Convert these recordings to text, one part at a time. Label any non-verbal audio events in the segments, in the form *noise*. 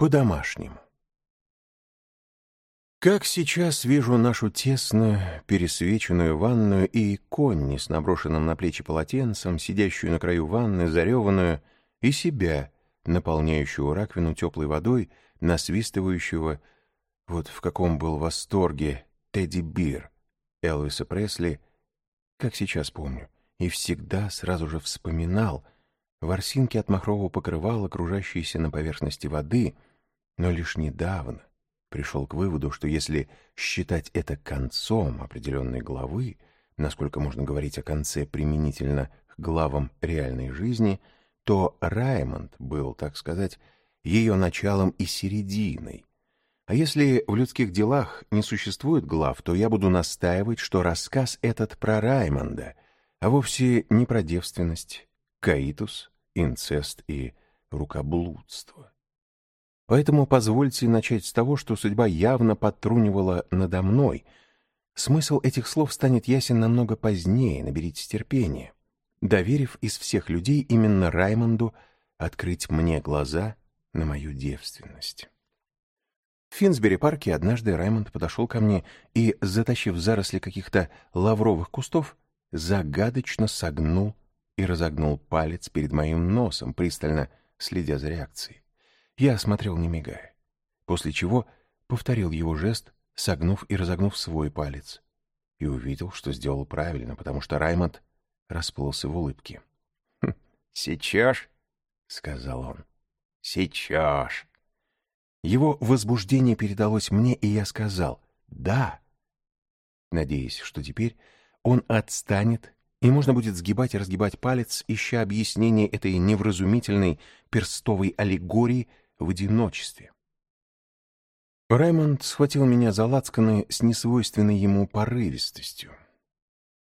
по-домашнему. Как сейчас вижу нашу тесно пересвеченную ванную и Конни с наброшенным на плечи полотенцем, сидящую на краю ванны, зареванную, и себя, наполняющую раковину теплой водой, насвистывающего, вот в каком был восторге Тедди Бир Элвиса Пресли, как сейчас помню, и всегда сразу же вспоминал ворсинки от махрового покрывала, окружающиеся на поверхности воды, но лишь недавно пришел к выводу, что если считать это концом определенной главы, насколько можно говорить о конце применительно к главам реальной жизни, то Раймонд был, так сказать, ее началом и серединой. А если в людских делах не существует глав, то я буду настаивать, что рассказ этот про Раймонда, а вовсе не про девственность, каитус, инцест и рукоблудство. Поэтому позвольте начать с того, что судьба явно подтрунивала надо мной. Смысл этих слов станет ясен намного позднее, наберитесь терпения, доверив из всех людей именно Раймонду открыть мне глаза на мою девственность. В Финсбери-парке однажды Раймонд подошел ко мне и, затащив заросли каких-то лавровых кустов, загадочно согнул и разогнул палец перед моим носом, пристально следя за реакцией. Я смотрел, не мигая, после чего повторил его жест, согнув и разогнув свой палец, и увидел, что сделал правильно, потому что Раймонд расплылся в улыбке. «Хм, «Сечешь?» — сказал он. «Сечешь!» Его возбуждение передалось мне, и я сказал «да», надеясь, что теперь он отстанет, и можно будет сгибать и разгибать палец, ища объяснение этой невразумительной перстовой аллегории в одиночестве. Раймонд схватил меня за лацканы с несвойственной ему порывистостью.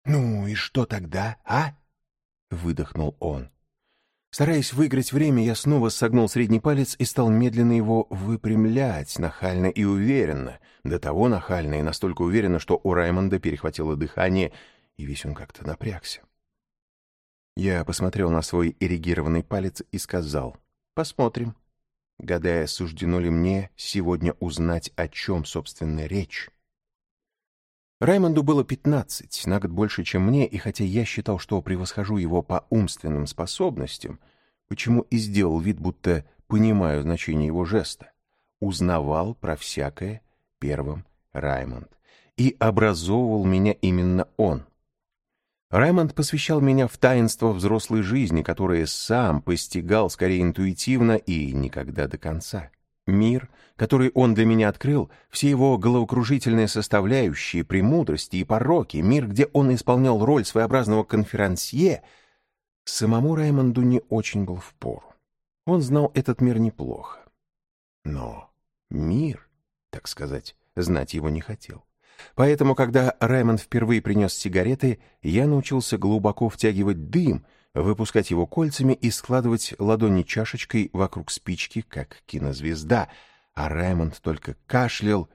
«Ну и что тогда, а?» — выдохнул он. Стараясь выиграть время, я снова согнул средний палец и стал медленно его выпрямлять, нахально и уверенно. До того нахально и настолько уверенно, что у Раймонда перехватило дыхание, и весь он как-то напрягся. Я посмотрел на свой эрегированный палец и сказал «Посмотрим» гадая, суждено ли мне сегодня узнать, о чем, собственно, речь. Раймонду было пятнадцать, на год больше, чем мне, и хотя я считал, что превосхожу его по умственным способностям, почему и сделал вид, будто понимаю значение его жеста, узнавал про всякое первым Раймонд, и образовывал меня именно он — Раймонд посвящал меня в таинство взрослой жизни, которое сам постигал скорее интуитивно и никогда до конца. Мир, который он для меня открыл, все его головокружительные составляющие, премудрости и пороки, мир, где он исполнял роль своеобразного конферансье, самому Раймонду не очень был впору. Он знал этот мир неплохо. Но мир, так сказать, знать его не хотел. Поэтому, когда Раймонд впервые принес сигареты, я научился глубоко втягивать дым, выпускать его кольцами и складывать ладони чашечкой вокруг спички, как кинозвезда, а Раймонд только кашлял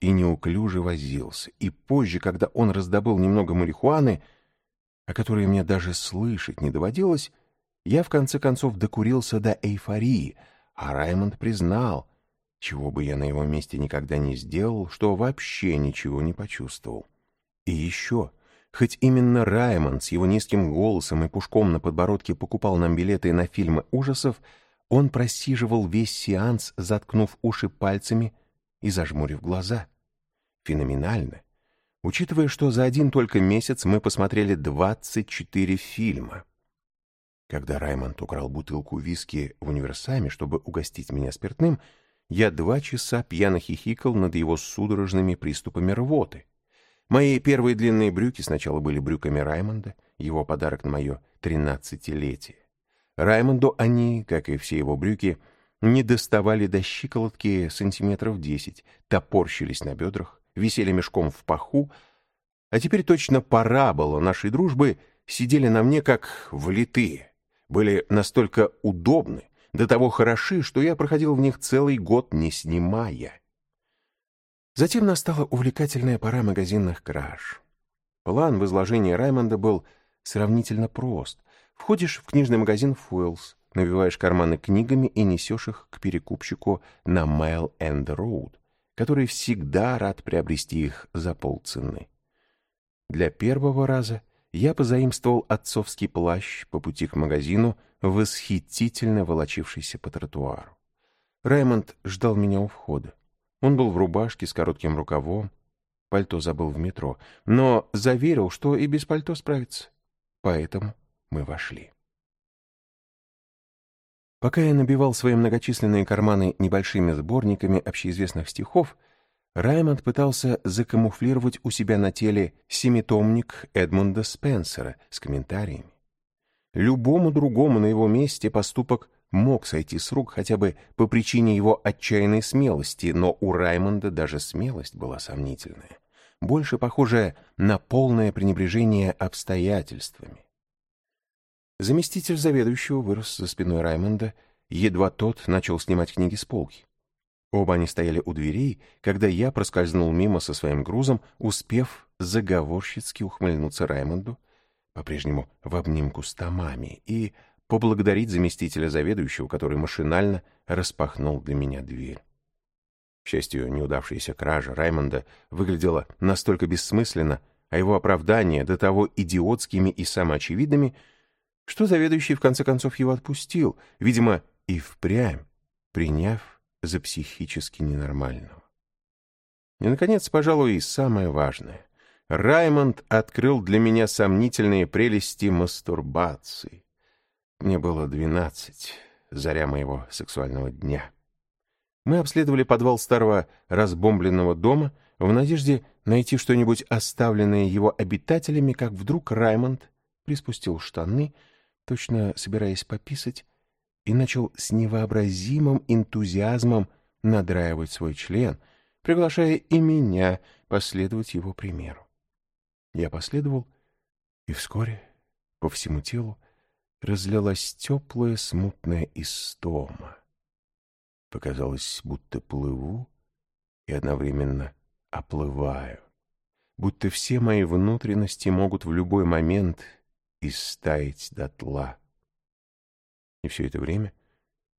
и неуклюже возился. И позже, когда он раздобыл немного марихуаны, о которой мне даже слышать не доводилось, я в конце концов докурился до эйфории, а Раймонд признал — чего бы я на его месте никогда не сделал, что вообще ничего не почувствовал. И еще, хоть именно Раймонд с его низким голосом и пушком на подбородке покупал нам билеты на фильмы ужасов, он просиживал весь сеанс, заткнув уши пальцами и зажмурив глаза. Феноменально. Учитывая, что за один только месяц мы посмотрели 24 фильма. Когда Раймонд украл бутылку виски в универсаме, чтобы угостить меня спиртным, я два часа пьяно хихикал над его судорожными приступами рвоты. Мои первые длинные брюки сначала были брюками Раймонда, его подарок на мое тринадцатилетие. Раймонду они, как и все его брюки, не доставали до щиколотки сантиметров десять, топорщились на бедрах, висели мешком в паху, а теперь точно парабола нашей дружбы сидели на мне как влитые, были настолько удобны, до того хороши, что я проходил в них целый год, не снимая. Затем настала увлекательная пора магазинных краж. План в изложении Раймонда был сравнительно прост. Входишь в книжный магазин «Фуэллс», набиваешь карманы книгами и несешь их к перекупщику на Mail End Road, который всегда рад приобрести их за полцены. Для первого раза я позаимствовал отцовский плащ по пути к магазину, восхитительно волочившийся по тротуару. Раймонд ждал меня у входа. Он был в рубашке с коротким рукавом, пальто забыл в метро, но заверил, что и без пальто справится. Поэтому мы вошли. Пока я набивал свои многочисленные карманы небольшими сборниками общеизвестных стихов, Раймонд пытался закамуфлировать у себя на теле семитомник Эдмунда Спенсера с комментариями. Любому другому на его месте поступок мог сойти с рук хотя бы по причине его отчаянной смелости, но у Раймонда даже смелость была сомнительная, больше похожая на полное пренебрежение обстоятельствами. Заместитель заведующего вырос за спиной Раймонда, едва тот начал снимать книги с полки. Оба они стояли у дверей, когда я проскользнул мимо со своим грузом, успев заговорщицки ухмыльнуться Раймонду, по-прежнему в обнимку с томами, и поблагодарить заместителя заведующего, который машинально распахнул для меня дверь. К счастью, неудавшаяся кража Раймонда выглядела настолько бессмысленно, а его оправдания до того идиотскими и самоочевидными, что заведующий в конце концов его отпустил, видимо, и впрямь, приняв за психически ненормального. И, наконец, пожалуй, и самое важное. Раймонд открыл для меня сомнительные прелести мастурбации. Мне было двенадцать, заря моего сексуального дня. Мы обследовали подвал старого разбомбленного дома в надежде найти что-нибудь оставленное его обитателями, как вдруг Раймонд приспустил штаны, точно собираясь пописать, и начал с невообразимым энтузиазмом надраивать свой член, приглашая и меня последовать его примеру. Я последовал, и вскоре по всему телу разлилась теплая смутная истома. Показалось, будто плыву и одновременно оплываю, будто все мои внутренности могут в любой момент истаять дотла. И все это время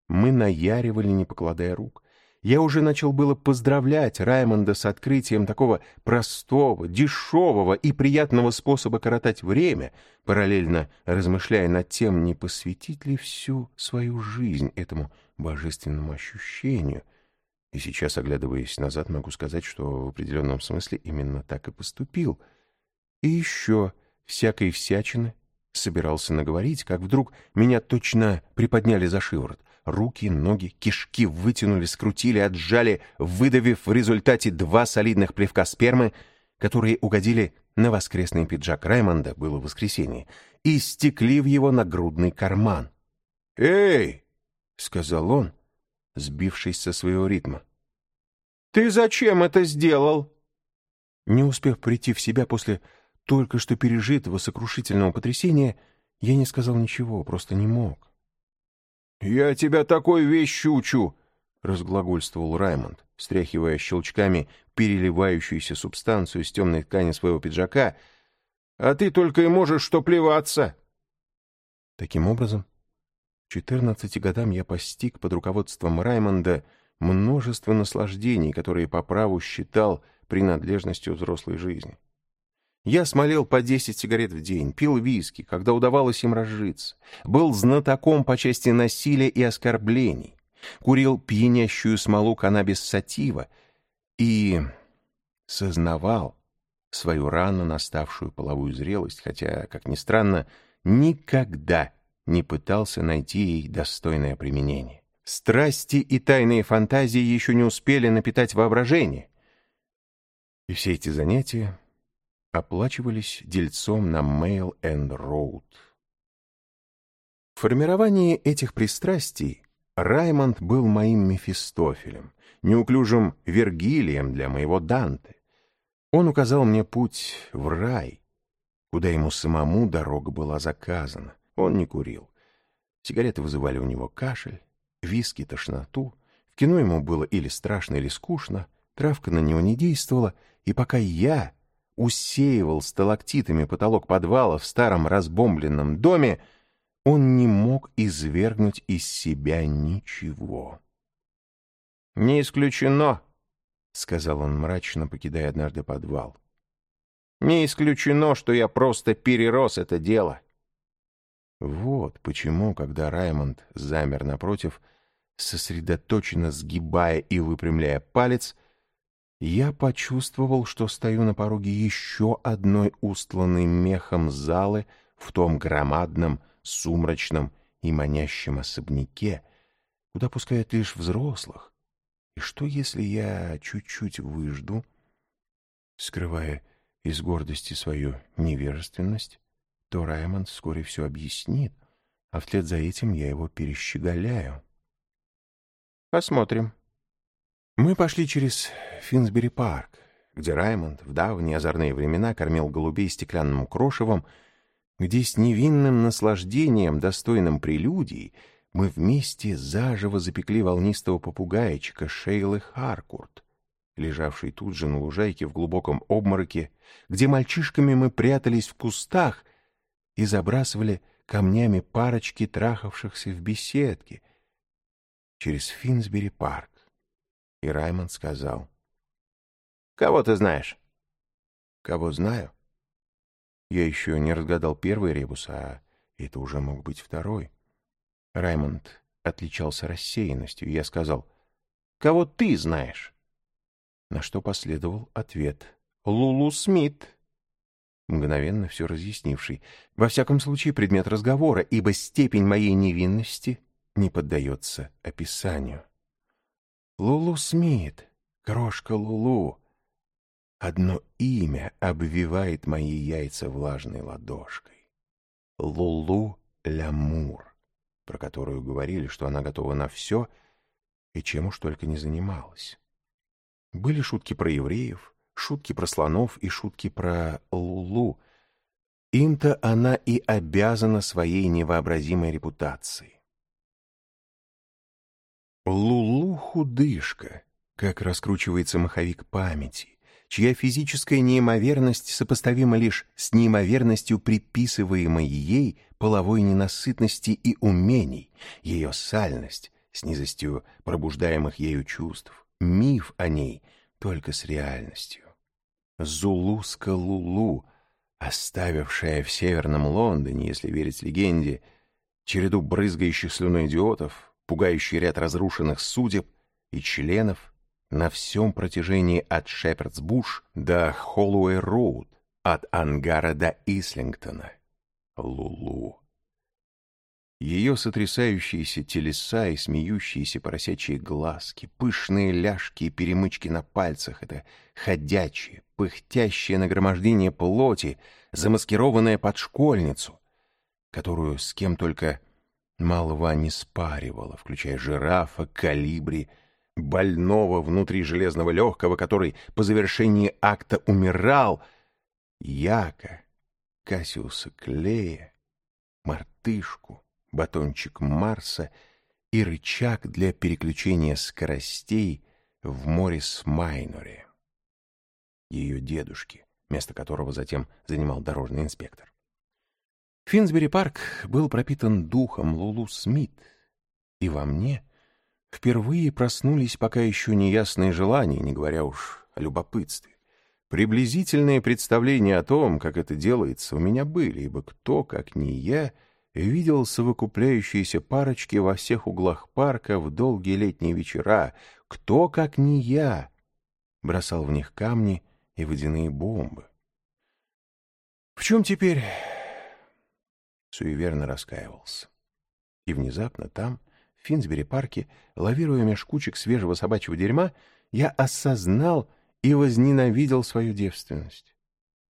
мы наяривали, не покладая рук. Я уже начал было поздравлять Раймонда с открытием такого простого, дешевого и приятного способа коротать время, параллельно размышляя над тем, не посвятить ли всю свою жизнь этому божественному ощущению. И сейчас, оглядываясь назад, могу сказать, что в определенном смысле именно так и поступил. И еще всякой всячины собирался наговорить, как вдруг меня точно приподняли за шиворот. Руки, ноги, кишки вытянули, скрутили, отжали, выдавив в результате два солидных плевка спермы, которые угодили на воскресный пиджак Раймонда, было воскресенье, и стекли в его нагрудный карман. «Эй!» — сказал он, сбившись со своего ритма. «Ты зачем это сделал?» Не успев прийти в себя после только что пережитого сокрушительного потрясения, я не сказал ничего, просто не мог. «Я тебя такой вещи учу!» — разглагольствовал Раймонд, стряхивая щелчками переливающуюся субстанцию из темной ткани своего пиджака. «А ты только и можешь что плеваться!» Таким образом, к четырнадцати годам я постиг под руководством Раймонда множество наслаждений, которые по праву считал принадлежностью взрослой жизни. Я смолел по десять сигарет в день, пил виски, когда удавалось им разжиться, был знатоком по части насилия и оскорблений, курил пьянящую смолу каннабис-сатива и сознавал свою рано наставшую половую зрелость, хотя, как ни странно, никогда не пытался найти ей достойное применение. Страсти и тайные фантазии еще не успели напитать воображение. И все эти занятия оплачивались дельцом на Mail and Road. В формировании этих пристрастий Раймонд был моим Мефистофелем, неуклюжим Вергилием для моего Данте. Он указал мне путь в рай, куда ему самому дорога была заказана. Он не курил. Сигареты вызывали у него кашель, виски — тошноту. В кино ему было или страшно, или скучно. Травка на него не действовала, и пока я усеивал сталактитами потолок подвала в старом разбомбленном доме, он не мог извергнуть из себя ничего. «Не исключено», — сказал он мрачно, покидая однажды подвал. «Не исключено, что я просто перерос это дело». Вот почему, когда Раймонд замер напротив, сосредоточенно сгибая и выпрямляя палец, я почувствовал, что стою на пороге еще одной устланной мехом залы в том громадном, сумрачном и манящем особняке, куда пускают лишь взрослых. И что, если я чуть-чуть выжду, скрывая из гордости свою невежественность, то Раймонд вскоре все объяснит, а вслед за этим я его перещеголяю. Посмотрим. Мы пошли через Финсбери-парк, где Раймонд в давние озорные времена кормил голубей стеклянным крошевом, где с невинным наслаждением, достойным прелюдии, мы вместе заживо запекли волнистого попугайчика Шейлы Харкурт, лежавший тут же на лужайке в глубоком обмороке, где мальчишками мы прятались в кустах и забрасывали камнями парочки трахавшихся в беседке через Финсбери-парк. И Раймонд сказал. «Кого ты знаешь?» «Кого знаю?» Я еще не разгадал первый ребус, а это уже мог быть второй. Раймонд отличался рассеянностью, и я сказал, «Кого ты знаешь?» На что последовал ответ, «Лулу Смит» мгновенно все разъяснивший. Во всяком случае, предмет разговора, ибо степень моей невинности не поддается описанию. Лулу Смит, крошка Лулу. Одно имя обвивает мои яйца влажной ладошкой. Лулу Лямур, про которую говорили, что она готова на все и чем уж только не занималась. Были шутки про евреев, шутки про слонов и шутки про Лулу. Им-то она и обязана своей невообразимой репутацией. Лулу худышка, как раскручивается маховик памяти, чья физическая неимоверность сопоставима лишь с неимоверностью приписываемой ей половой ненасытности и умений, ее сальность с низостью пробуждаемых ею чувств, миф о ней только с реальностью. Зулуска Лулу, оставившая в Северном Лондоне, если верить легенде, череду брызгающих слюной идиотов, пугающий ряд разрушенных судеб и членов на всем протяжении от Шепердсбуш до Холлоуэй-Роуд, от Ангара до Ислингтона. Лулу. Ее сотрясающиеся телеса и смеющиеся поросячьи глазки, пышные ляжки и перемычки на пальцах — это ходячее, пыхтящее нагромождение плоти, замаскированное под школьницу, которую с кем только молва не спаривала, включая жирафа, калибри, больного внутри железного легкого, который по завершении акта умирал, Яка, Кассиуса Клея, мартышку, батончик Марса и рычаг для переключения скоростей в Морис-Майноре. Ее дедушки, место которого затем занимал дорожный инспектор. Финсбери-парк был пропитан духом Лулу Смит, и во мне впервые проснулись пока еще неясные желания, не говоря уж о любопытстве. Приблизительные представления о том, как это делается, у меня были, ибо кто, как не я, — видел совокупляющиеся парочки во всех углах парка в долгие летние вечера. Кто, как не я, бросал в них камни и водяные бомбы. В чем теперь суеверно раскаивался. И внезапно там, в Финсбери-парке, лавируя меж кучек свежего собачьего дерьма, я осознал и возненавидел свою девственность.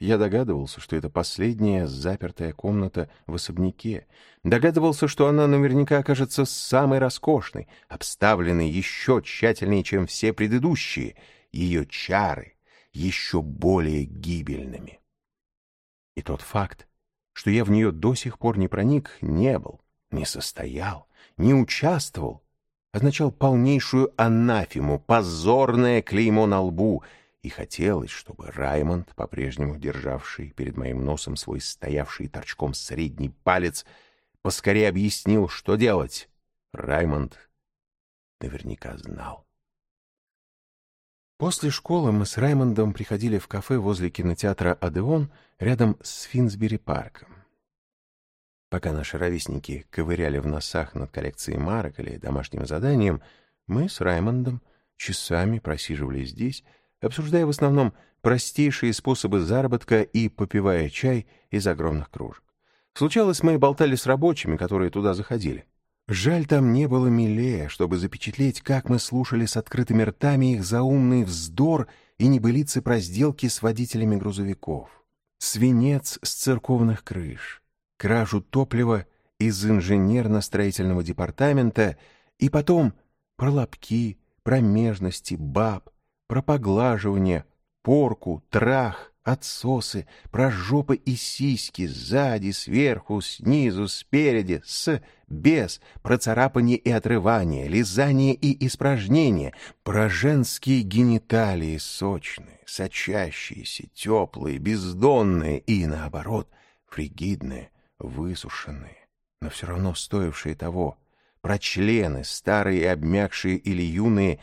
Я догадывался, что это последняя запертая комната в особняке. Догадывался, что она наверняка окажется самой роскошной, обставленной еще тщательнее, чем все предыдущие. Ее чары еще более гибельными. И тот факт, что я в нее до сих пор не проник, не был, не состоял, не участвовал, означал полнейшую анафему, позорное клеймо на лбу — и хотелось, чтобы Раймонд, по-прежнему державший перед моим носом свой стоявший торчком средний палец, поскорее объяснил, что делать. Раймонд наверняка знал. После школы мы с Раймондом приходили в кафе возле кинотеатра «Адеон» рядом с Финсбери-парком. Пока наши ровесники ковыряли в носах над коллекцией марок или домашним заданием, мы с Раймондом часами просиживали здесь, обсуждая в основном простейшие способы заработка и попивая чай из огромных кружек. Случалось, мы болтали с рабочими, которые туда заходили. Жаль, там не было милее, чтобы запечатлеть, как мы слушали с открытыми ртами их заумный вздор и небылицы про сделки с водителями грузовиков. Свинец с церковных крыш, кражу топлива из инженерно-строительного департамента и потом про лобки, промежности, баб, про поглаживание, порку, трах, отсосы, про жопы и сиськи сзади, сверху, снизу, спереди, с, без, про царапание и отрывание, лизание и испражнение, про женские гениталии сочные, сочащиеся, теплые, бездонные и, наоборот, фригидные, высушенные, но все равно стоившие того, про члены, старые обмякшие или юные,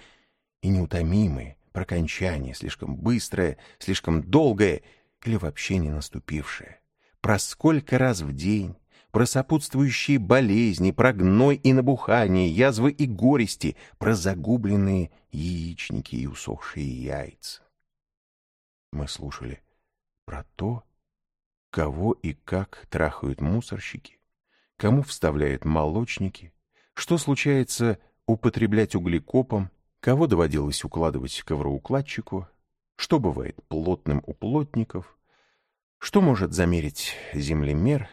и неутомимые, про кончание, слишком быстрое, слишком долгое или вообще не наступившее, про сколько раз в день, про сопутствующие болезни, про гной и набухание, язвы и горести, про загубленные яичники и усохшие яйца. Мы слушали про то, кого и как трахают мусорщики, кому вставляют молочники, что случается употреблять углекопом, кого доводилось укладывать ковроукладчику, что бывает плотным у плотников, что может замерить землемер,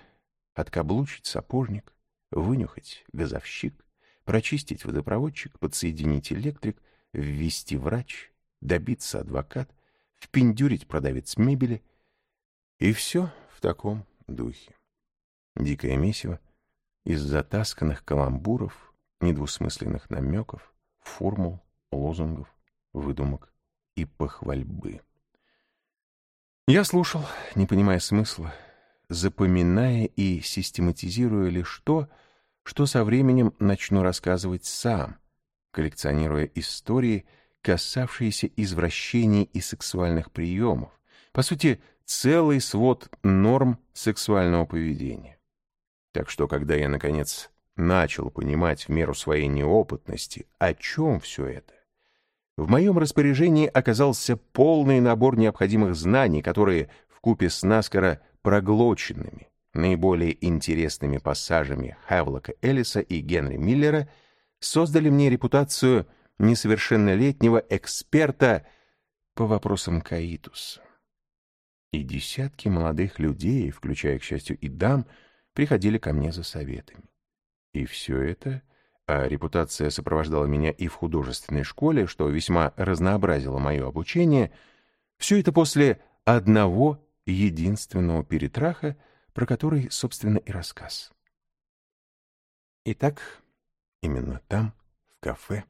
откаблучить сапожник, вынюхать газовщик, прочистить водопроводчик, подсоединить электрик, ввести врач, добиться адвокат, впендюрить продавец мебели. И все в таком духе. Дикое месиво из затасканных каламбуров, недвусмысленных намеков, формул, лозунгов, выдумок и похвальбы. Я слушал, не понимая смысла, запоминая и систематизируя лишь то, что со временем начну рассказывать сам, коллекционируя истории, касавшиеся извращений и сексуальных приемов, по сути, целый свод норм сексуального поведения. Так что, когда я, наконец, начал понимать в меру своей неопытности, о чем все это, в моем распоряжении оказался полный набор необходимых знаний, которые, вкупе с наскоро проглоченными, наиболее интересными пассажами Хавлока Эллиса и Генри Миллера, создали мне репутацию несовершеннолетнего эксперта по вопросам каитуса. И десятки молодых людей, включая, к счастью, и дам, приходили ко мне за советами. И все это, а репутация сопровождала меня и в художественной школе, что весьма разнообразило мое обучение, все это после одного единственного перетраха, про который, собственно, и рассказ. Итак, именно там, в кафе,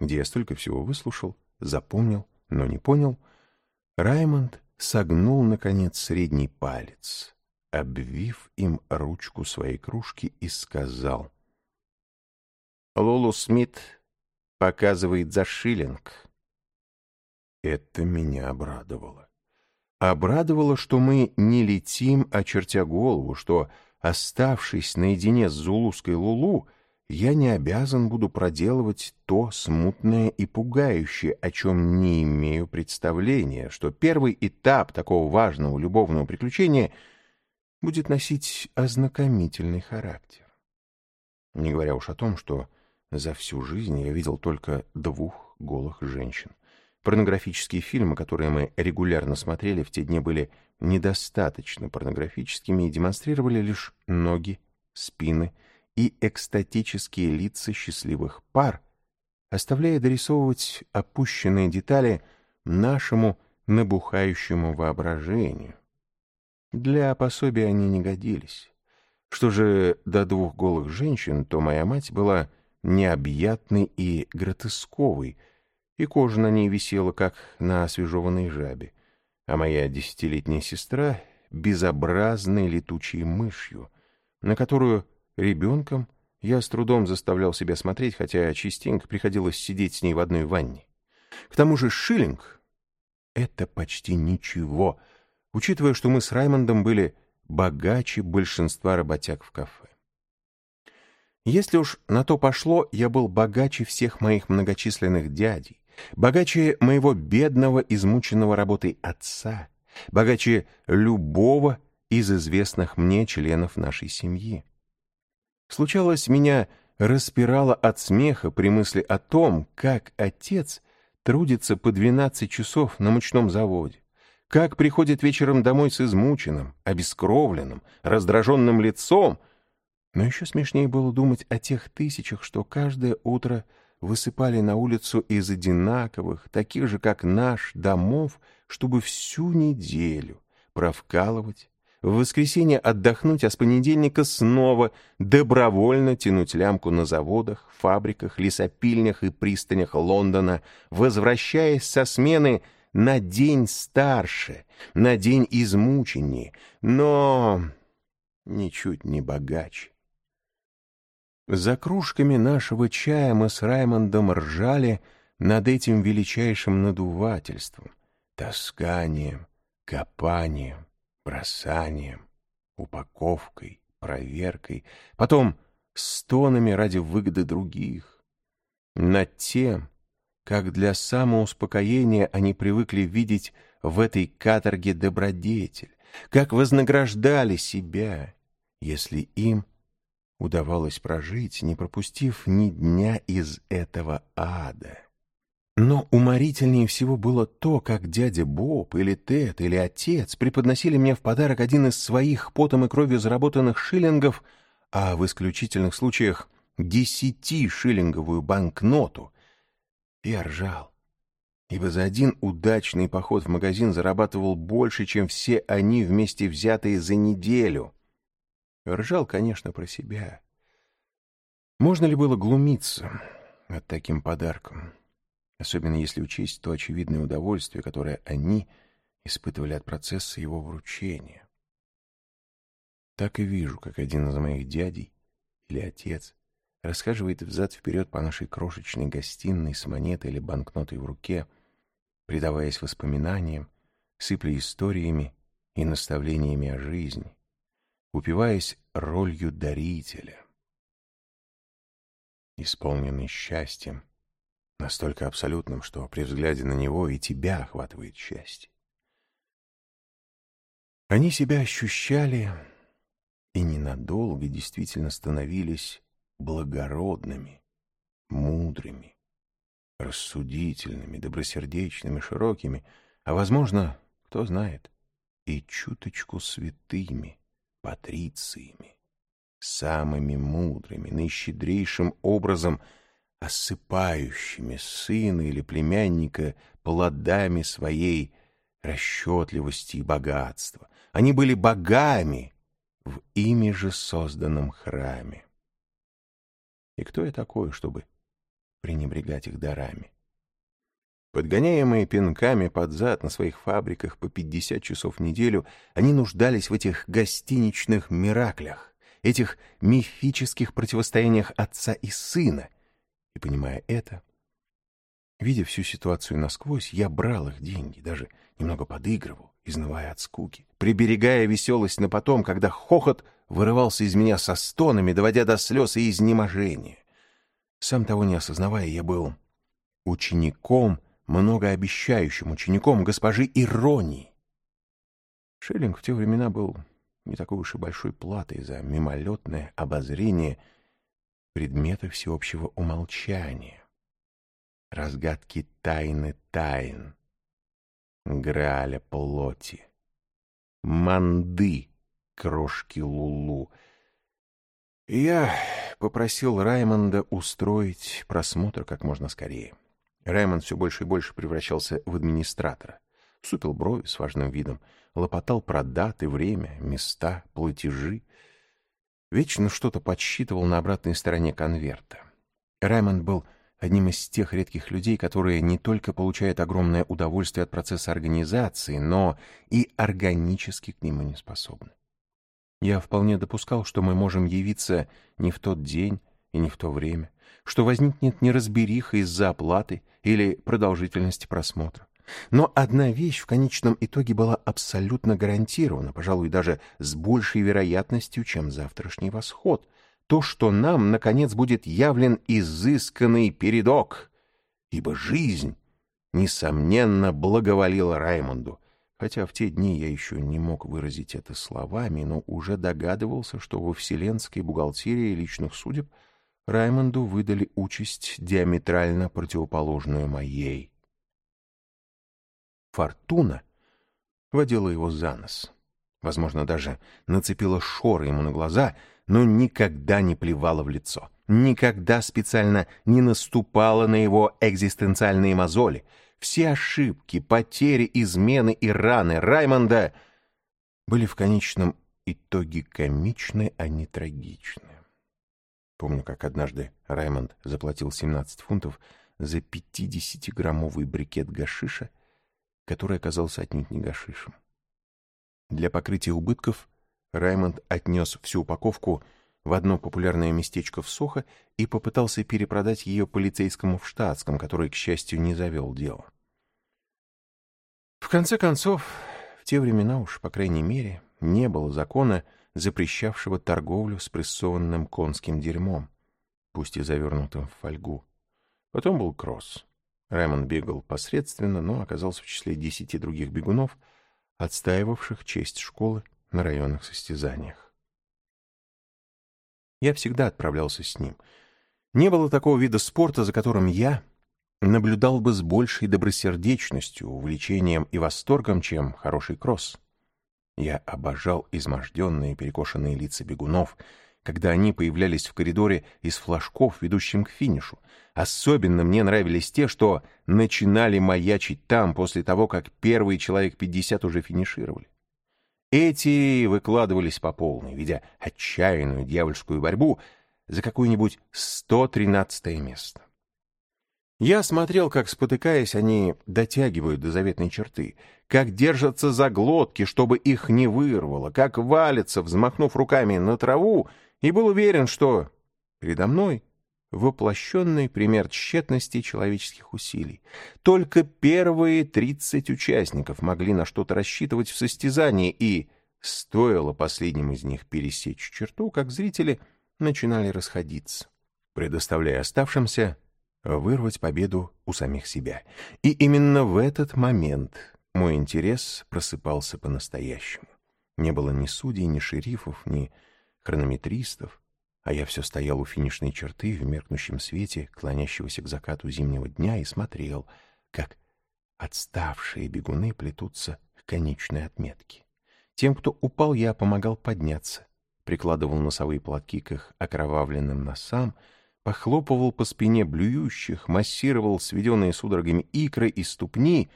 где я столько всего выслушал, запомнил, но не понял, Раймонд согнул, наконец, средний палец — обвив им ручку своей кружки, и сказал. «Лолу Смит показывает за шиллинг». Это меня обрадовало. Обрадовало, что мы не летим, очертя голову, что, оставшись наедине с Зулуской Лулу, я не обязан буду проделывать то смутное и пугающее, о чем не имею представления, что первый этап такого важного любовного приключения — будет носить ознакомительный характер. Не говоря уж о том, что за всю жизнь я видел только двух голых женщин. Порнографические фильмы, которые мы регулярно смотрели в те дни, были недостаточно порнографическими и демонстрировали лишь ноги, спины и экстатические лица счастливых пар, оставляя дорисовывать опущенные детали нашему набухающему воображению. Для пособия они не годились. Что же до двух голых женщин, то моя мать была необъятной и гротесковой, и кожа на ней висела, как на освежеванной жабе, а моя десятилетняя сестра — безобразной летучей мышью, на которую ребенком я с трудом заставлял себя смотреть, хотя частенько приходилось сидеть с ней в одной ванне. К тому же шиллинг — это почти ничего, учитывая, что мы с Раймондом были богаче большинства работяг в кафе. Если уж на то пошло, я был богаче всех моих многочисленных дядей, богаче моего бедного, измученного работой отца, богаче любого из известных мне членов нашей семьи. Случалось, меня распирало от смеха при мысли о том, как отец трудится по 12 часов на мучном заводе, как приходит вечером домой с измученным, обескровленным, раздраженным лицом, но еще смешнее было думать о тех тысячах, что каждое утро высыпали на улицу из одинаковых, таких же, как наш, домов, чтобы всю неделю провкалывать, в воскресенье отдохнуть, а с понедельника снова добровольно тянуть лямку на заводах, фабриках, лесопильнях и пристанях Лондона, возвращаясь со смены на день старше, на день измученнее, но ничуть не богаче. За кружками нашего чая мы с Раймондом ржали над этим величайшим надувательством, тасканием, копанием, бросанием, упаковкой, проверкой, потом стонами ради выгоды других, над тем, как для самоуспокоения они привыкли видеть в этой каторге добродетель, как вознаграждали себя, если им удавалось прожить, не пропустив ни дня из этого ада. Но уморительнее всего было то, как дядя Боб или Тед или отец преподносили мне в подарок один из своих потом и кровью заработанных шиллингов, а в исключительных случаях десяти шиллинговую банкноту. Я ржал, ибо за один удачный поход в магазин зарабатывал больше, чем все они вместе взятые за неделю — Ржал, конечно, про себя. Можно ли было глумиться над таким подарком? Особенно если учесть то очевидное удовольствие, которое они испытывали от процесса его вручения. Так и вижу, как один из моих дядей или отец расхаживает взад-вперед по нашей крошечной гостиной с монетой или банкнотой в руке, предаваясь воспоминаниям, сыпля историями и наставлениями о жизни упиваясь ролью дарителя. Исполненный счастьем, настолько абсолютным, что при взгляде на него и тебя охватывает счастье. Они себя ощущали и ненадолго действительно становились благородными, мудрыми, рассудительными, добросердечными, широкими, а, возможно, кто знает, и чуточку святыми патрициями, самыми мудрыми, наищедрейшим образом осыпающими сына или племянника плодами своей расчетливости и богатства. Они были богами в ими же созданном храме. И кто я такой, чтобы пренебрегать их дарами? Подгоняемые пинками под зад на своих фабриках по 50 часов в неделю, они нуждались в этих гостиничных мираклях, этих мифических противостояниях отца и сына. И понимая это, видя всю ситуацию насквозь, я брал их деньги, даже немного подыгрывал, изнывая от скуки, приберегая веселость на потом, когда хохот вырывался из меня со стонами, доводя до слез и изнеможения. Сам того не осознавая, я был учеником — многообещающим учеником госпожи Иронии. Шиллинг в те времена был не такой уж и большой платой за мимолетное обозрение предмета всеобщего умолчания, разгадки тайны тайн, граля плоти, манды крошки Лулу. я попросил Раймонда устроить просмотр как можно скорее. Раймонд все больше и больше превращался в администратора. Супил брови с важным видом, лопотал про даты, время, места, платежи. Вечно что-то подсчитывал на обратной стороне конверта. Раймонд был одним из тех редких людей, которые не только получают огромное удовольствие от процесса организации, но и органически к нему не способны. Я вполне допускал, что мы можем явиться не в тот день и не в то время, что возникнет неразбериха из-за оплаты или продолжительности просмотра. Но одна вещь в конечном итоге была абсолютно гарантирована, пожалуй, даже с большей вероятностью, чем завтрашний восход. То, что нам, наконец, будет явлен изысканный передок. Ибо жизнь, несомненно, благоволила Раймонду. Хотя в те дни я еще не мог выразить это словами, но уже догадывался, что во вселенской бухгалтерии личных судеб Раймонду выдали участь диаметрально противоположную моей. Фортуна водила его за нос. Возможно, даже нацепила шоры ему на глаза, но никогда не плевала в лицо. Никогда специально не наступала на его экзистенциальные мозоли. Все ошибки, потери, измены и раны Раймонда были в конечном итоге комичны, а не трагичны. Помню, как однажды Раймонд заплатил 17 фунтов за 50-граммовый брикет гашиша, который оказался отнюдь не гашишем. Для покрытия убытков Раймонд отнес всю упаковку в одно популярное местечко в Сохо и попытался перепродать ее полицейскому в штатском, который, к счастью, не завел дело. В конце концов, в те времена уж, по крайней мере, не было закона, запрещавшего торговлю с прессованным конским дерьмом, пусть и завернутым в фольгу. Потом был кросс. Раймонд бегал посредственно, но оказался в числе десяти других бегунов, отстаивавших честь школы на районных состязаниях. Я всегда отправлялся с ним. Не было такого вида спорта, за которым я наблюдал бы с большей добросердечностью, увлечением и восторгом, чем хороший кросс. Я обожал изможденные перекошенные лица бегунов — когда они появлялись в коридоре из флажков, ведущим к финишу. Особенно мне нравились те, что начинали маячить там после того, как первый человек 50 уже финишировали. Эти выкладывались по полной, ведя отчаянную дьявольскую борьбу за какое-нибудь 113 место. Я смотрел, как, спотыкаясь, они дотягивают до заветной черты, как держатся за глотки, чтобы их не вырвало, как валятся, взмахнув руками на траву, и был уверен, что передо мной воплощенный пример тщетности человеческих усилий. Только первые тридцать участников могли на что-то рассчитывать в состязании, и стоило последним из них пересечь черту, как зрители начинали расходиться, предоставляя оставшимся вырвать победу у самих себя. И именно в этот момент мой интерес просыпался по-настоящему. Не было ни судей, ни шерифов, ни хронометристов, а я все стоял у финишной черты в меркнущем свете, клонящегося к закату зимнего дня, и смотрел, как отставшие бегуны плетутся к конечной отметке. Тем, кто упал, я помогал подняться, прикладывал носовые платки к их окровавленным носам, похлопывал по спине блюющих, массировал сведенные судорогами икры и ступни,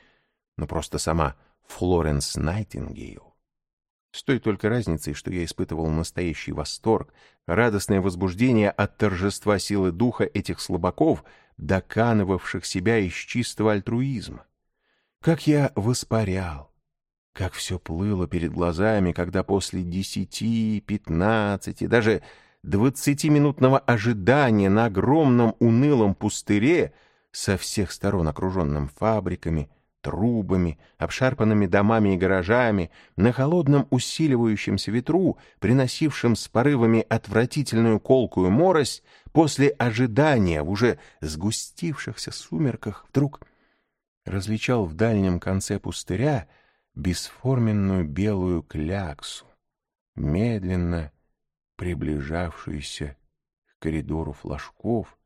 но просто сама Флоренс Найтингейл с той только разницей, что я испытывал настоящий восторг, радостное возбуждение от торжества силы духа этих слабаков, доканывавших себя из чистого альтруизма. Как я воспарял, как все плыло перед глазами, когда после десяти, пятнадцати, даже двадцатиминутного ожидания на огромном унылом пустыре, со всех сторон окруженном фабриками, трубами, обшарпанными домами и гаражами, на холодном усиливающемся ветру, приносившем с порывами отвратительную колкую морось, после ожидания в уже сгустившихся сумерках вдруг различал в дальнем конце пустыря бесформенную белую кляксу, медленно приближавшуюся к коридору флажков,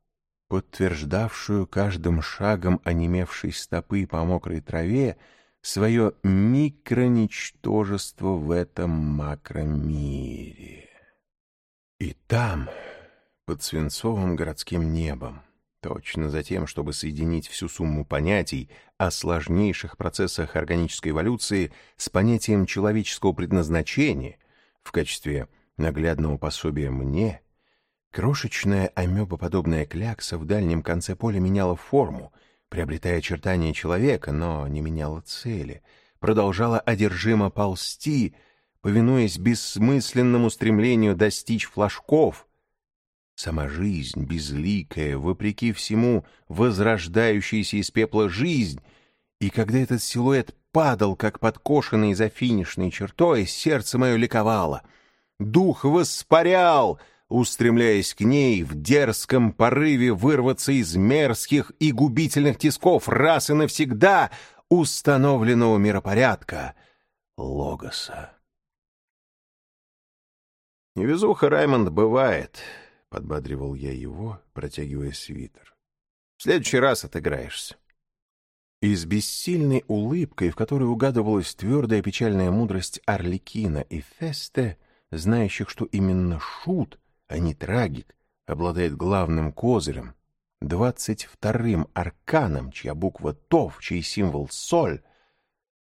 подтверждавшую каждым шагом онемевшей стопы по мокрой траве свое микроничтожество в этом макромире. И там, под свинцовым городским небом, точно за тем, чтобы соединить всю сумму понятий о сложнейших процессах органической эволюции с понятием человеческого предназначения в качестве наглядного пособия мне — Крошечная амебоподобная клякса в дальнем конце поля меняла форму, приобретая очертания человека, но не меняла цели, продолжала одержимо ползти, повинуясь бессмысленному стремлению достичь флажков. Сама жизнь, безликая, вопреки всему, возрождающаяся из пепла жизнь. И когда этот силуэт падал, как подкошенный за финишной чертой, сердце мое ликовало. Дух воспарял, устремляясь к ней в дерзком порыве вырваться из мерзких и губительных тисков раз и навсегда установленного миропорядка — Логоса. «Невезуха, Раймонд, бывает», — подбадривал я его, протягивая свитер. «В следующий раз отыграешься». И с бессильной улыбкой, в которой угадывалась твердая печальная мудрость Орликина и Фесте, знающих, что именно шут, а не трагик, обладает главным козырем, двадцать вторым арканом, чья буква ТОВ, чей символ СОЛЬ,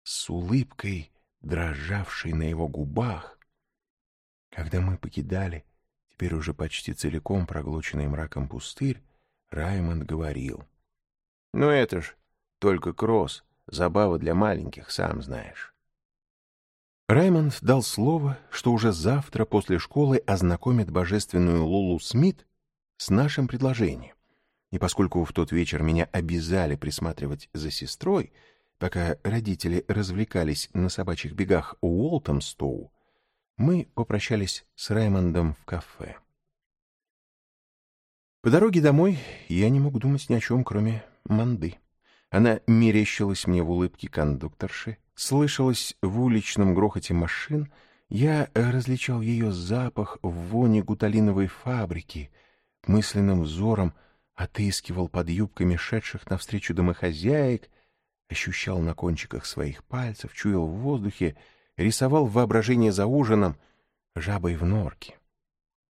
с улыбкой, дрожавшей на его губах, когда мы покидали, теперь уже почти целиком проглоченный мраком пустырь, Раймонд говорил. «Ну это ж только кросс, забава для маленьких, сам знаешь». Раймонд дал слово, что уже завтра после школы ознакомит божественную Лулу Смит с нашим предложением. И поскольку в тот вечер меня обязали присматривать за сестрой, пока родители развлекались на собачьих бегах у Уолтомстоу, мы попрощались с Раймондом в кафе. По дороге домой я не мог думать ни о чем, кроме манды. Она мерещилась мне в улыбке кондукторши, слышалась в уличном грохоте машин, я различал ее запах в воне гуталиновой фабрики, мысленным взором отыскивал под юбками шедших навстречу домохозяек, ощущал на кончиках своих пальцев, чуял в воздухе рисовал в воображении за ужином жабой в норке,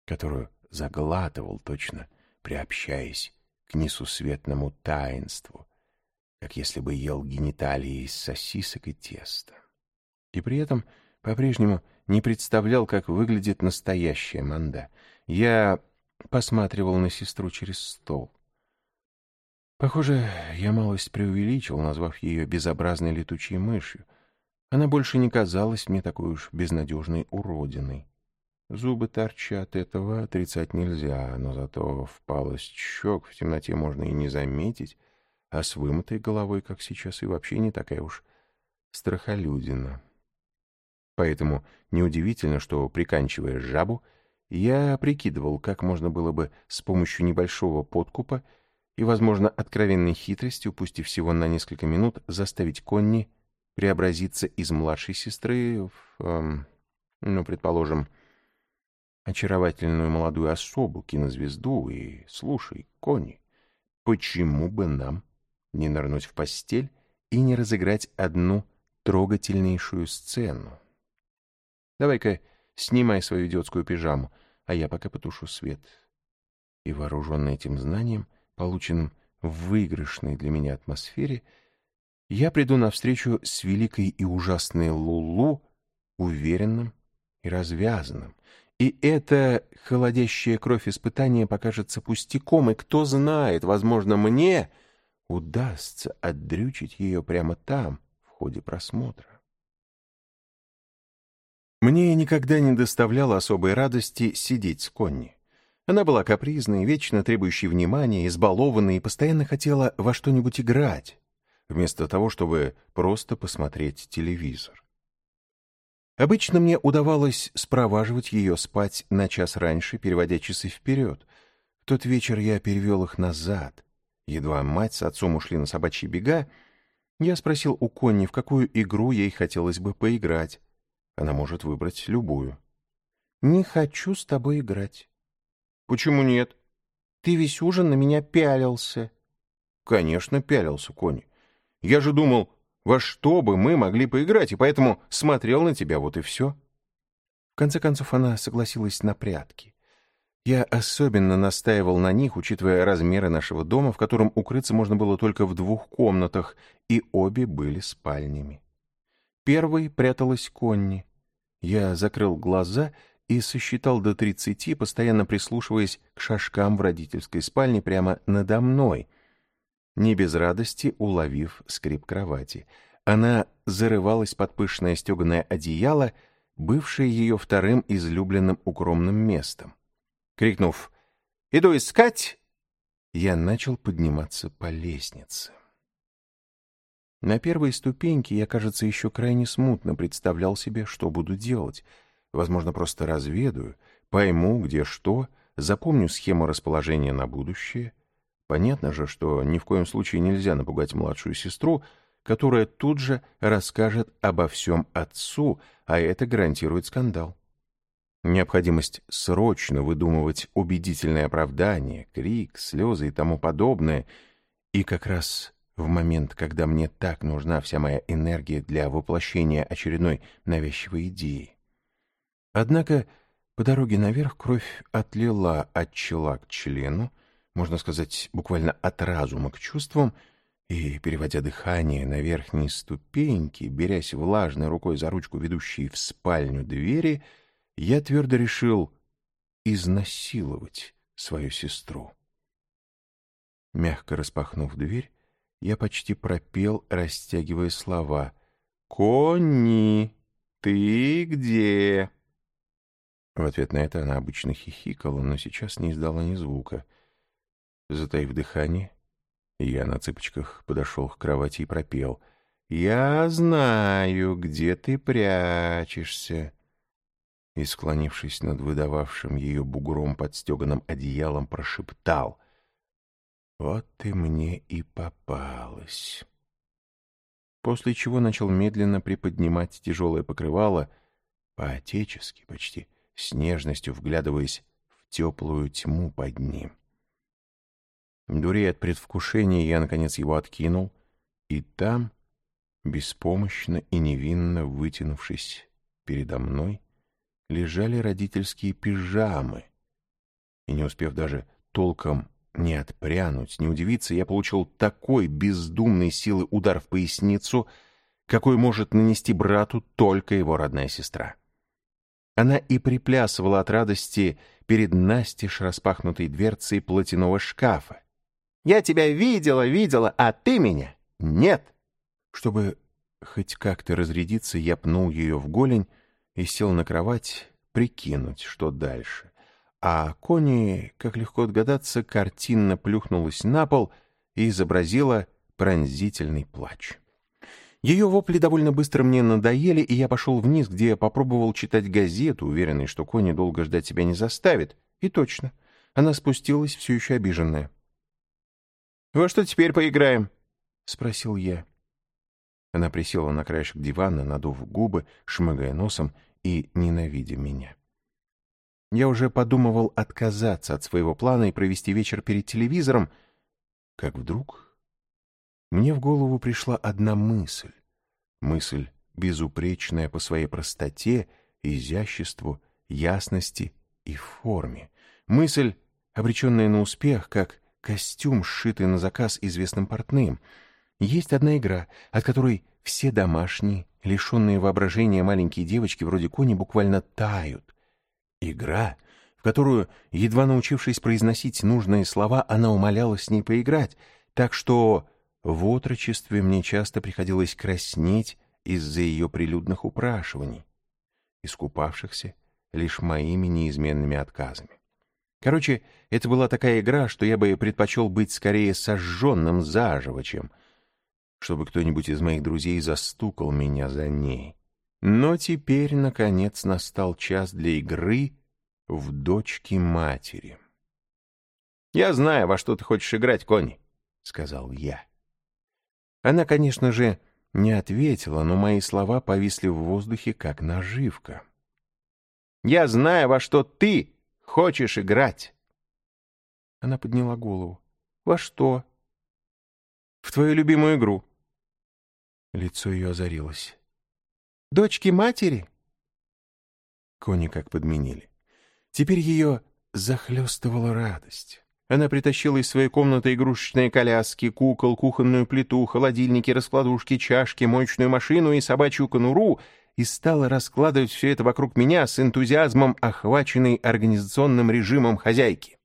которую заглатывал точно, приобщаясь к несусветному таинству, как если бы ел гениталии из сосисок и теста. И при этом по-прежнему не представлял, как выглядит настоящая манда. Я посматривал на сестру через стол. Похоже, я малость преувеличил, назвав ее безобразной летучей мышью, она больше не казалась мне такой уж безнадежной уродиной. Зубы торчат, этого отрицать нельзя, но зато впалость щек в темноте можно и не заметить, а с вымытой головой, как сейчас, и вообще не такая уж страхолюдина. Поэтому неудивительно, что, приканчивая жабу, я прикидывал, как можно было бы с помощью небольшого подкупа и, возможно, откровенной хитрости, упустив всего на несколько минут, заставить Конни преобразиться из младшей сестры в, эм, ну, предположим, очаровательную молодую особу, кинозвезду, и, слушай, Кони, почему бы нам не нырнуть в постель и не разыграть одну трогательнейшую сцену? Давай-ка снимай свою идиотскую пижаму, а я пока потушу свет. И, вооруженный этим знанием, полученным в выигрышной для меня атмосфере, — я приду навстречу с великой и ужасной Лулу, уверенным и развязанным. И это холодящая кровь испытание покажется пустяком, и кто знает, возможно, мне удастся отдрючить ее прямо там, в ходе просмотра. Мне никогда не доставляло особой радости сидеть с Конни. Она была капризной, вечно требующей внимания, избалованной и постоянно хотела во что-нибудь играть вместо того, чтобы просто посмотреть телевизор. Обычно мне удавалось спроваживать ее спать на час раньше, переводя часы вперед. В тот вечер я перевел их назад. Едва мать с отцом ушли на собачьи бега, я спросил у Конни, в какую игру ей хотелось бы поиграть. Она может выбрать любую. «Не хочу с тобой играть». «Почему нет?» «Ты весь ужин на меня пялился». «Конечно, пялился, Конни. Я же думал, во что бы мы могли поиграть, и поэтому смотрел на тебя, вот и все. В конце концов, она согласилась на прятки. Я особенно настаивал на них, учитывая размеры нашего дома, в котором укрыться можно было только в двух комнатах, и обе были спальнями. Первой пряталась Конни. Я закрыл глаза и сосчитал до тридцати, постоянно прислушиваясь к шажкам в родительской спальне прямо надо мной, не без радости уловив скрип кровати. Она зарывалась под пышное стеганое одеяло, бывшее ее вторым излюбленным укромным местом. Крикнув «Иду искать!», я начал подниматься по лестнице. На первой ступеньке я, кажется, еще крайне смутно представлял себе, что буду делать. Возможно, просто разведаю, пойму, где что, запомню схему расположения на будущее. Понятно же, что ни в коем случае нельзя напугать младшую сестру, которая тут же расскажет обо всем отцу, а это гарантирует скандал. Необходимость срочно выдумывать убедительное оправдание, крик, слезы и тому подобное. И как раз в момент, когда мне так нужна вся моя энергия для воплощения очередной навязчивой идеи. Однако по дороге наверх кровь отлила от чела к члену, можно сказать, буквально от разума к чувствам, и, переводя дыхание на верхние ступеньки, берясь влажной рукой за ручку, ведущей в спальню двери, я твердо решил изнасиловать свою сестру. Мягко распахнув дверь, я почти пропел, растягивая слова. «Конни, ты где?» В ответ на это она обычно хихикала, но сейчас не издала ни звука. Затаив дыхание, я на цыпочках подошел к кровати и пропел. «Я знаю, где ты прячешься». И, склонившись над выдававшим ее бугром под стеганым одеялом, прошептал. «Вот ты мне и попалась». После чего начал медленно приподнимать тяжелое покрывало, по-отечески почти, с нежностью вглядываясь в теплую тьму под ним. Дурея от предвкушения, я, наконец, его откинул, и там, беспомощно и невинно вытянувшись передо мной, лежали родительские пижамы. И не успев даже толком не отпрянуть, не удивиться, я получил такой бездумной силы удар в поясницу, какой может нанести брату только его родная сестра. Она и приплясывала от радости перед настежь распахнутой дверцей платяного шкафа, я тебя видела, видела, а ты меня нет. Чтобы хоть как-то разрядиться, я пнул ее в голень и сел на кровать прикинуть, что дальше. А Кони, как легко отгадаться, картинно плюхнулась на пол и изобразила пронзительный плач. Ее вопли довольно быстро мне надоели, и я пошел вниз, где я попробовал читать газету, уверенный, что Кони долго ждать себя не заставит. И точно, она спустилась, все еще обиженная. «Во что теперь поиграем?» — спросил я. Она присела на краешек дивана, надув губы, шмыгая носом и ненавидя меня. Я уже подумывал отказаться от своего плана и провести вечер перед телевизором, как вдруг мне в голову пришла одна мысль. Мысль, безупречная по своей простоте, изяществу, ясности и форме. Мысль, обреченная на успех, как костюм, сшитый на заказ известным портным. Есть одна игра, от которой все домашние, лишенные воображения маленькие девочки вроде Кони буквально тают. Игра, в которую, едва научившись произносить нужные слова, она умоляла с ней поиграть, так что в отрочестве мне часто приходилось краснеть из-за ее прилюдных упрашиваний, искупавшихся лишь моими неизменными отказами. Короче, это была такая игра, что я бы предпочел быть скорее сожженным заживо, чем чтобы кто-нибудь из моих друзей застукал меня за ней. Но теперь, наконец, настал час для игры в дочки матери. «Я знаю, во что ты хочешь играть, Кони», — сказал я. Она, конечно же, не ответила, но мои слова повисли в воздухе, как наживка. «Я знаю, во что ты Хочешь играть?» Она подняла голову. «Во что?» «В твою любимую игру». Лицо ее озарилось. «Дочки матери?» Кони как подменили. Теперь ее захлестывала радость. Она притащила из своей комнаты игрушечные коляски, кукол, кухонную плиту, холодильники, раскладушки, чашки, моечную машину и собачью конуру — и стала раскладывать все это вокруг меня с энтузиазмом, охваченной организационным режимом хозяйки.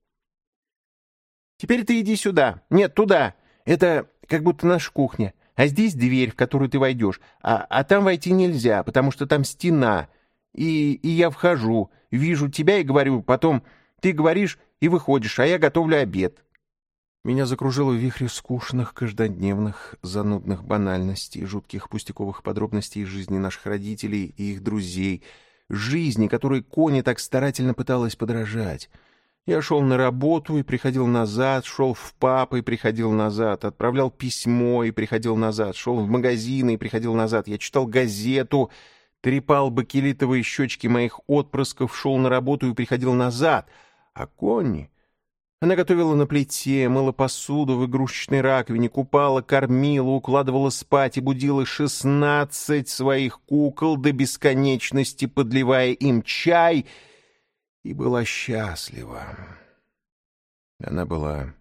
«Теперь ты иди сюда. Нет, туда. Это как будто наша кухня. А здесь дверь, в которую ты войдешь. А, а там войти нельзя, потому что там стена. и, и я вхожу, вижу тебя и говорю, потом ты говоришь и выходишь, а я готовлю обед. Меня закружило в вихре скучных, каждодневных, занудных банальностей, жутких пустяковых подробностей из жизни наших родителей и их друзей, жизни, которой Кони так старательно пыталась подражать. Я шел на работу и приходил назад, шел в пап и приходил назад, отправлял письмо и приходил назад, шел в магазин и приходил назад, я читал газету, трепал бакелитовые щечки моих отпрысков, шел на работу и приходил назад. А Конни... Она готовила на плите, мыла посуду в игрушечной раковине, купала, кормила, укладывала спать и будила шестнадцать своих кукол до бесконечности, подливая им чай, и была счастлива. Она была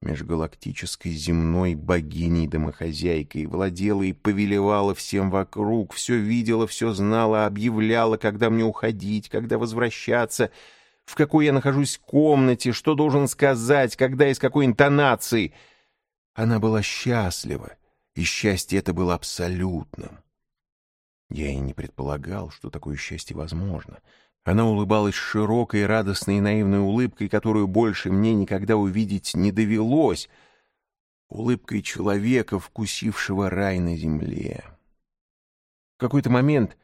межгалактической земной богиней-домохозяйкой, владела и повелевала всем вокруг, все видела, все знала, объявляла, когда мне уходить, когда возвращаться — в какой я нахожусь комнате, что должен сказать, когда и с какой интонацией. Она была счастлива, и счастье это было абсолютным. Я и не предполагал, что такое счастье возможно. Она улыбалась широкой, радостной и наивной улыбкой, которую больше мне никогда увидеть не довелось, улыбкой человека, вкусившего рай на земле. В какой-то момент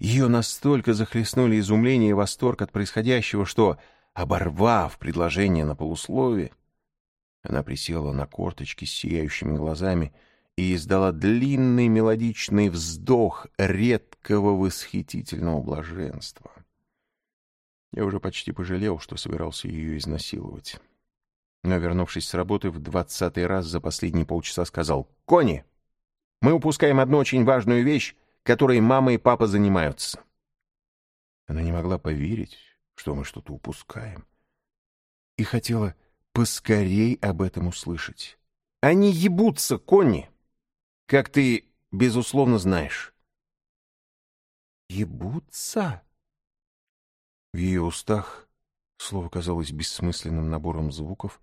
ее настолько захлестнули изумление и восторг от происходящего, что, оборвав предложение на полуслове, она присела на корточки с сияющими глазами и издала длинный мелодичный вздох редкого восхитительного блаженства. Я уже почти пожалел, что собирался ее изнасиловать. Но, вернувшись с работы, в двадцатый раз за последние полчаса сказал «Кони, мы упускаем одну очень важную вещь, которой мама и папа занимаются. Она не могла поверить, что мы что-то упускаем, и хотела поскорей об этом услышать. Они ебутся, Конни, как ты, безусловно, знаешь. Ебутся? В ее устах слово казалось бессмысленным набором звуков,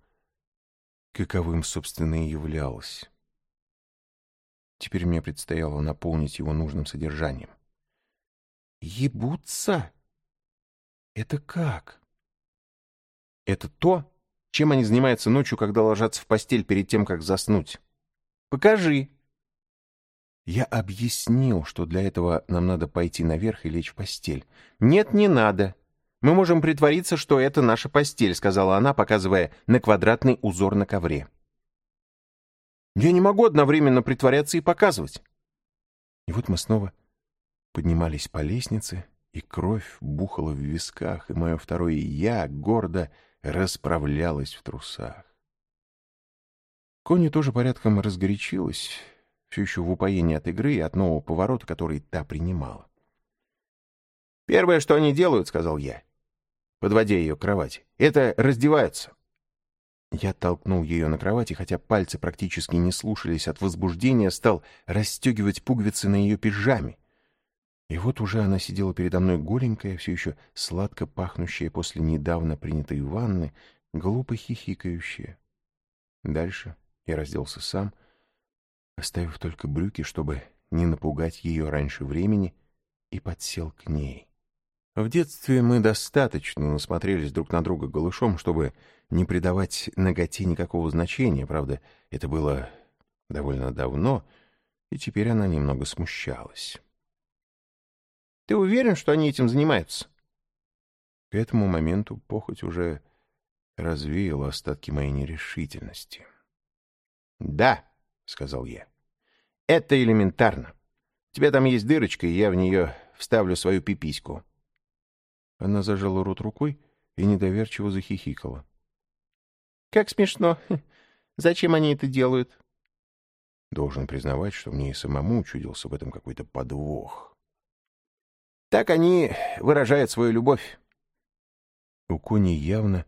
каковым, собственно, и являлось. Теперь мне предстояло наполнить его нужным содержанием. «Ебутся? Это как?» «Это то, чем они занимаются ночью, когда ложатся в постель перед тем, как заснуть. Покажи!» Я объяснил, что для этого нам надо пойти наверх и лечь в постель. «Нет, не надо. Мы можем притвориться, что это наша постель», — сказала она, показывая на квадратный узор на ковре. Я не могу одновременно притворяться и показывать. И вот мы снова поднимались по лестнице, и кровь бухала в висках, и мое второе «я» гордо расправлялось в трусах. Кони тоже порядком разгорячилась, все еще в упоении от игры и от нового поворота, который та принимала. «Первое, что они делают, — сказал я, подводя ее к кровати, — это раздеваются. Я толкнул ее на кровати, хотя пальцы практически не слушались от возбуждения, стал расстегивать пуговицы на ее пижаме. И вот уже она сидела передо мной голенькая, все еще сладко пахнущая после недавно принятой ванны, глупо хихикающая. Дальше я разделся сам, оставив только брюки, чтобы не напугать ее раньше времени, и подсел к ней. В детстве мы достаточно насмотрелись друг на друга голышом, чтобы не придавать ноготе никакого значения, правда, это было довольно давно, и теперь она немного смущалась. «Ты уверен, что они этим занимаются?» К этому моменту похоть уже развеяла остатки моей нерешительности. «Да», — сказал я, — «это элементарно. У тебя там есть дырочка, и я в нее вставлю свою пипиську». Она зажала рот рукой и недоверчиво захихикала. Как смешно. *laughs* Зачем они это делают? Должен признавать, что мне и самому учудился в этом какой-то подвох. Так они выражают свою любовь. У Кони явно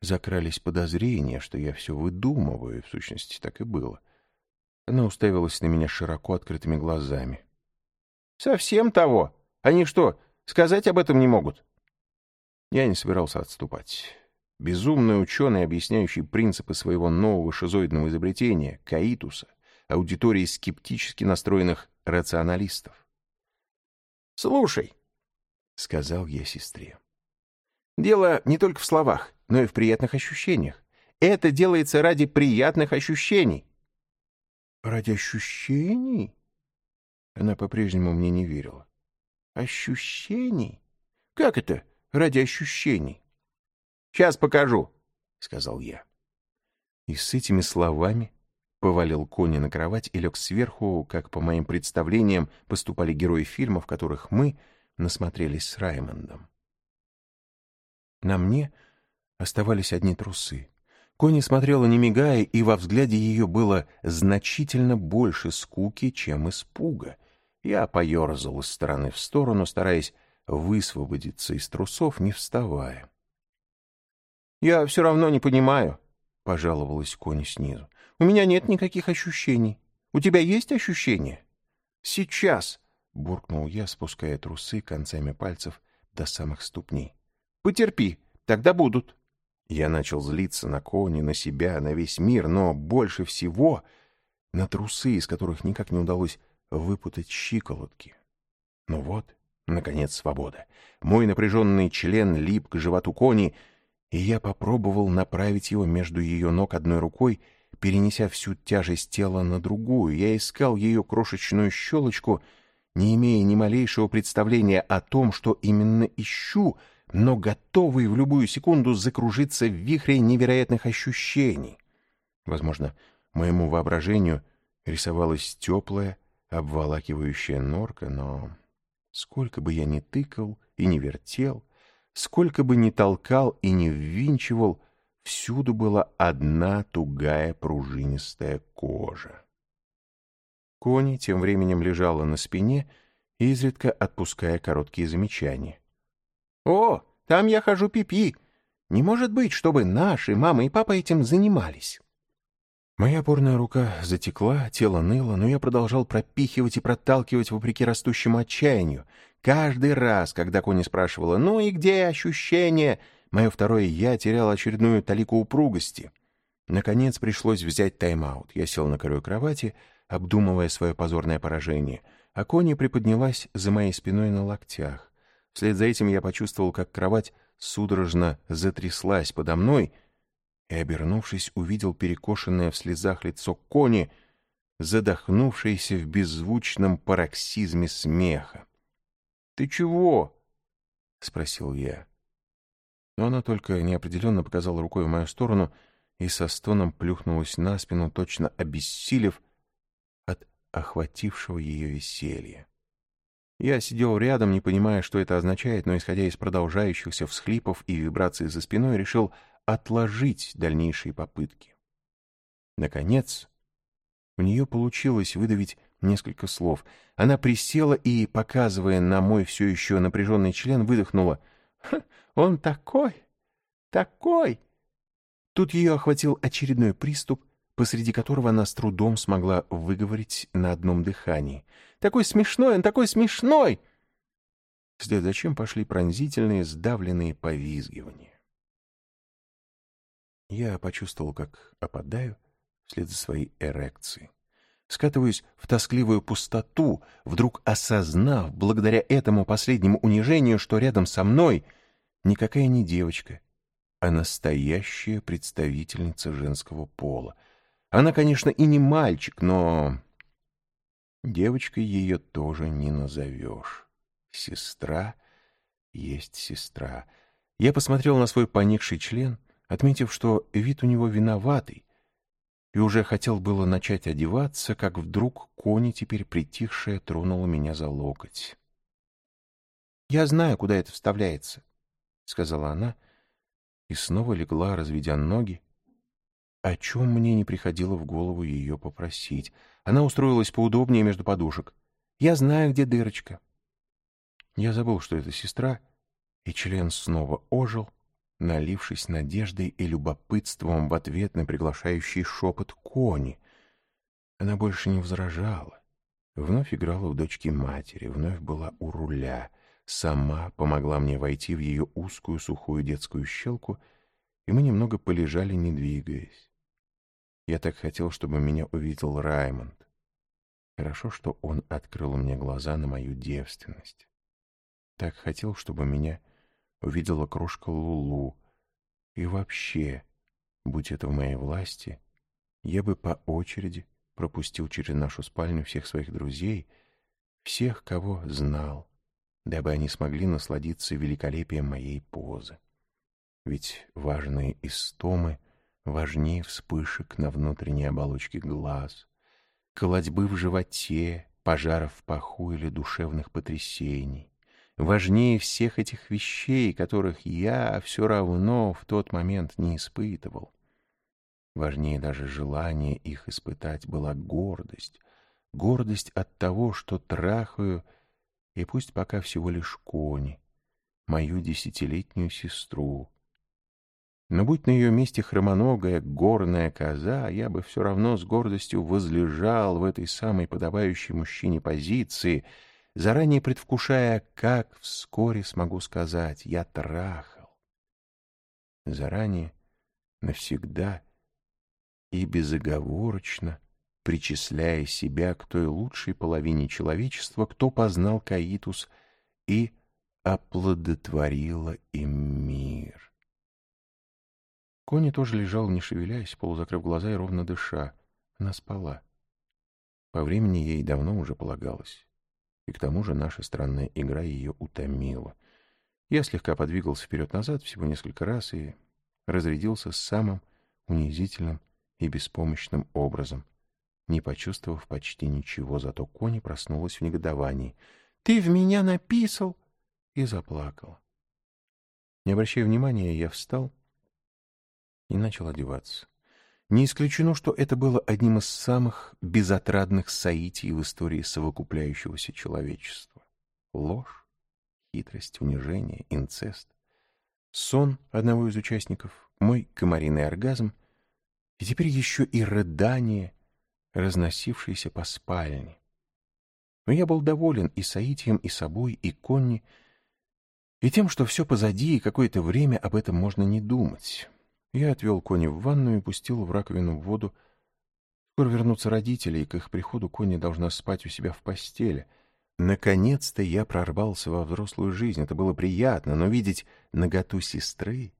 закрались подозрения, что я все выдумываю, и в сущности так и было. Она уставилась на меня широко открытыми глазами. «Совсем того? Они что, сказать об этом не могут?» Я не собирался отступать. Безумный ученый, объясняющий принципы своего нового шизоидного изобретения, каитуса, аудитории скептически настроенных рационалистов. «Слушай, — сказал я сестре. «Дело не только в словах, но и в приятных ощущениях. Это делается ради приятных ощущений». «Ради ощущений?» Она по-прежнему мне не верила. «Ощущений? Как это ради ощущений?» «Сейчас покажу», — сказал я. И с этими словами повалил Кони на кровать и лег сверху, как, по моим представлениям, поступали герои фильмов, которых мы насмотрелись с Раймондом. На мне оставались одни трусы. Кони смотрела не мигая, и во взгляде ее было значительно больше скуки, чем испуга. Я поерзал из стороны в сторону, стараясь высвободиться из трусов, не вставая. «Я все равно не понимаю», — пожаловалась Кони снизу. «У меня нет никаких ощущений. У тебя есть ощущения?» «Сейчас», — буркнул я, спуская трусы концами пальцев до самых ступней. «Потерпи, тогда будут». Я начал злиться на Кони, на себя, на весь мир, но больше всего на трусы, из которых никак не удалось выпутать щиколотки. Ну вот, наконец, свобода. Мой напряженный член лип к животу Кони, и я попробовал направить его между ее ног одной рукой, перенеся всю тяжесть тела на другую. Я искал ее крошечную щелочку, не имея ни малейшего представления о том, что именно ищу, но готовый в любую секунду закружиться в вихре невероятных ощущений. Возможно, моему воображению рисовалась теплая, обволакивающая норка, но сколько бы я ни тыкал и не вертел, сколько бы ни толкал и не ввинчивал, всюду была одна тугая пружинистая кожа. Кони тем временем лежала на спине, изредка отпуская короткие замечания. «О, там я хожу пипи. -пи. Не может быть, чтобы наши мама и папа этим занимались». Моя опорная рука затекла, тело ныло, но я продолжал пропихивать и проталкивать вопреки растущему отчаянию. Каждый раз, когда Кони спрашивала «Ну и где ощущение?», мое второе «я» терял очередную талику упругости. Наконец пришлось взять тайм-аут. Я сел на краю кровати, обдумывая свое позорное поражение, а Кони приподнялась за моей спиной на локтях. Вслед за этим я почувствовал, как кровать судорожно затряслась подо мной, и, обернувшись, увидел перекошенное в слезах лицо Кони, задохнувшееся в беззвучном пароксизме смеха. — Ты чего? — спросил я. Но она только неопределенно показала рукой в мою сторону и со стоном плюхнулась на спину, точно обессилев от охватившего ее веселья. Я сидел рядом, не понимая, что это означает, но, исходя из продолжающихся всхлипов и вибраций за спиной, решил отложить дальнейшие попытки. Наконец, у нее получилось выдавить несколько слов. Она присела и, показывая на мой все еще напряженный член, выдохнула. «Он такой! Такой!» Тут ее охватил очередной приступ, посреди которого она с трудом смогла выговорить на одном дыхании. «Такой смешной! Он такой смешной!» Вслед за чем пошли пронзительные, сдавленные повизгивания. Я почувствовал, как опадаю вслед за своей эрекцией. Скатываюсь в тоскливую пустоту, вдруг осознав, благодаря этому последнему унижению, что рядом со мной никакая не девочка, а настоящая представительница женского пола. Она, конечно, и не мальчик, но девочкой ее тоже не назовешь. Сестра есть сестра. Я посмотрел на свой поникший член — отметив, что вид у него виноватый, и уже хотел было начать одеваться, как вдруг Кони, теперь притихшая, тронула меня за локоть. «Я знаю, куда это вставляется», — сказала она, и снова легла, разведя ноги, о чем мне не приходило в голову ее попросить. Она устроилась поудобнее между подушек. «Я знаю, где дырочка». Я забыл, что это сестра, и член снова ожил, налившись надеждой и любопытством в ответ на приглашающий шепот Кони. Она больше не возражала. Вновь играла у дочки матери, вновь была у руля, сама помогла мне войти в ее узкую сухую детскую щелку, и мы немного полежали, не двигаясь. Я так хотел, чтобы меня увидел Раймонд. Хорошо, что он открыл мне глаза на мою девственность. так хотел, чтобы меня увидела крошка Лулу. И вообще, будь это в моей власти, я бы по очереди пропустил через нашу спальню всех своих друзей, всех, кого знал, дабы они смогли насладиться великолепием моей позы. Ведь важные истомы важнее вспышек на внутренней оболочке глаз, колотьбы в животе, пожаров в паху или душевных потрясений. Важнее всех этих вещей, которых я все равно в тот момент не испытывал. Важнее даже желание их испытать была гордость. Гордость от того, что трахаю, и пусть пока всего лишь кони, мою десятилетнюю сестру. Но будь на ее месте хромоногая горная коза, я бы все равно с гордостью возлежал в этой самой подобающей мужчине позиции, заранее предвкушая, как вскоре смогу сказать «я трахал». Заранее, навсегда — и безоговорочно причисляя себя к той лучшей половине человечества, кто познал Каитус и оплодотворила им мир. Кони тоже лежал, не шевелясь, полузакрыв глаза и ровно дыша. Она спала. По времени ей давно уже полагалось. И к тому же наша странная игра ее утомила. Я слегка подвигался вперед-назад всего несколько раз и разрядился самым унизительным и беспомощным образом, не почувствовав почти ничего, зато Кони проснулась в негодовании. «Ты в меня написал!» и заплакала. Не обращая внимания, я встал и начал одеваться. Не исключено, что это было одним из самых безотрадных соитий в истории совокупляющегося человечества. Ложь, хитрость, унижение, инцест. Сон одного из участников, мой комариный оргазм и теперь еще и рыдание, разносившееся по спальне. Но я был доволен и Саитием, и собой, и Конни, и тем, что все позади, и какое-то время об этом можно не думать. Я отвел Конни в ванную и пустил в раковину воду. Скоро вернутся родители, и к их приходу Конни должна спать у себя в постели. Наконец-то я прорвался во взрослую жизнь. Это было приятно, но видеть наготу сестры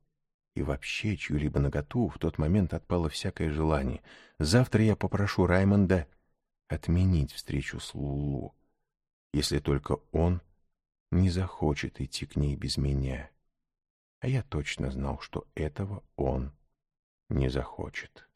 и вообще чью-либо наготу в тот момент отпало всякое желание. Завтра я попрошу Раймонда отменить встречу с Лулу, если только он не захочет идти к ней без меня. А я точно знал, что этого он не захочет.